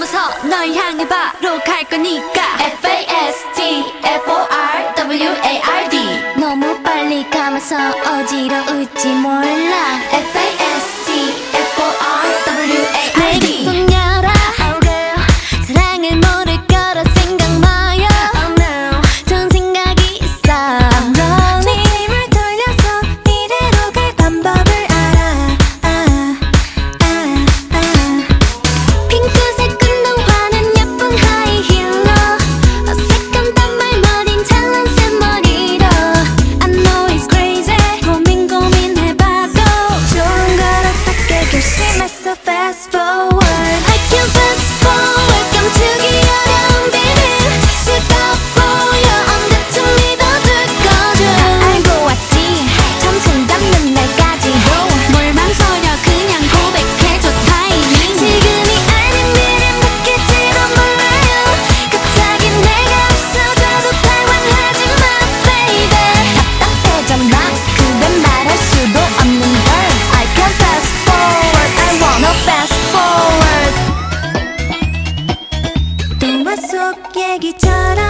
넘어서 널 향해 바로 갈 거니까. F-A-S-T-F-O-R-W-A-R-D 너무 빨리 가면서 어지러울지 몰라. F-A-S-T so fast forward. 속 얘기처럼